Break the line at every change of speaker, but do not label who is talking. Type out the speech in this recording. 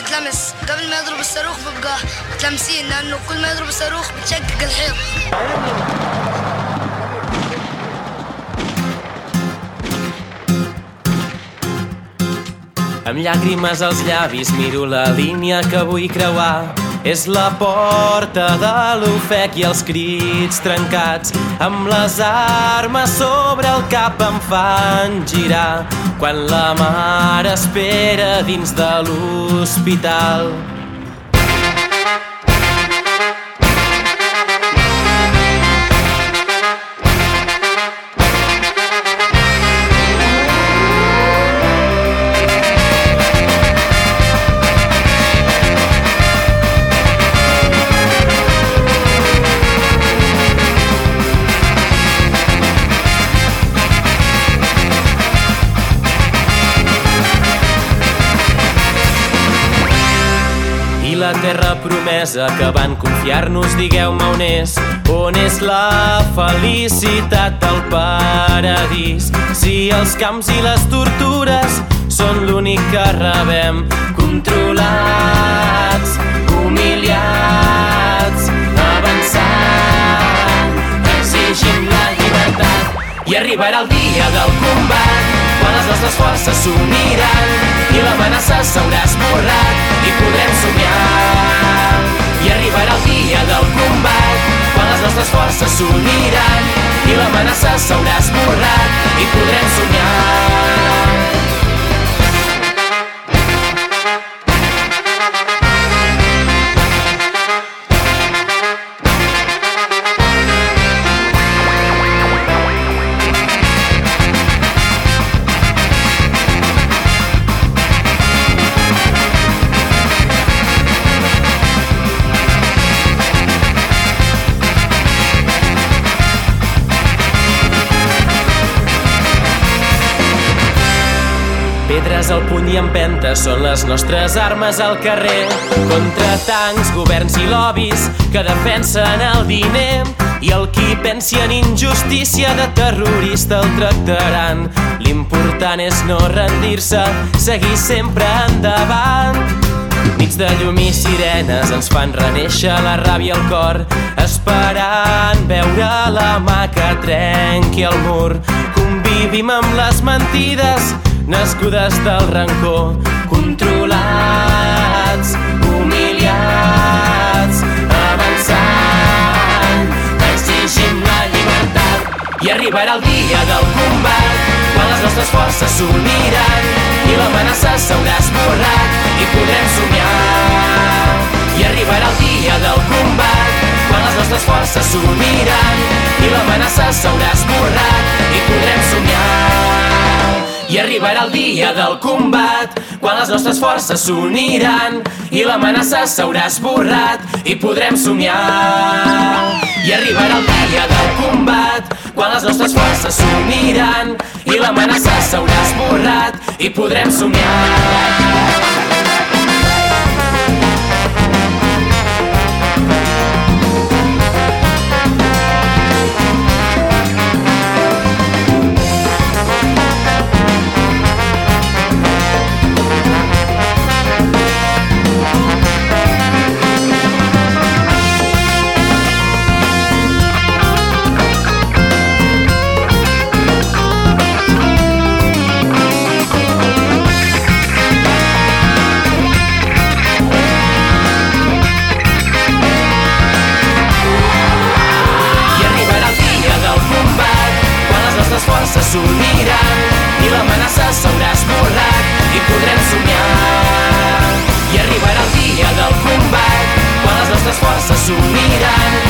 بتلمس قبل ما يضرب الصاروخ بيبقى متلمسين لأنه كل ما يضرب الصاروخ بتشقق الحيط
Amb llàgrimes als llavis miro la línia que vull creuar. És la porta de l'ofec i els crits trencats amb les armes sobre el cap em fan girar quan la mare espera dins de l'hospital. La terra promesa que van confiar-nos, digueu-me on és, on és la felicitat del paradís. Si els camps i les tortures són l'únic que rebem, controlats, humiliats, avançant, exigim la llibertat. I arribarà el dia del combat, quan les nostres forces s'uniran i l'amenaça s'haurà esborrat podrem somiar. I arribarà el dia del combat, quan les nostres forces s'uniran i l'amenaça s'haurà esborrat i podrem somiar. Pedres al puny i empentes són les nostres armes al carrer contra tancs, governs i lobbies que defensen el diner i el qui pensi en injustícia de terrorista el tractaran. L'important és no rendir-se, seguir sempre endavant. Nits de llum i sirenes ens fan reneixer la ràbia al cor, esperant veure la mà que trenqui el mur. Convivim amb les mentides, nascudes del rancor, controlats, humiliats, avançant, exigim la llibertat. I arribarà el dia del combat, quan les nostres forces s'uniran i l'amenaça s'haurà esborrat i podrem somiar. I arribarà el dia del combat, quan les nostres forces s'uniran i l'amenaça s'haurà esborrat i podrem somiar. I arribarà el dia del combat, quan les nostres forces s'uniran i l'amenaça s'haurà esborrat i podrem somiar. I arribarà el dia del combat, quan les nostres forces s'uniran i l'amenaça s'haurà esborrat i podrem somiar. Forces s'uniran i l'amenaça s'haurà esborrat i podrem somiar. I arribarà el dia del combat, quan les nostres forces s'uniran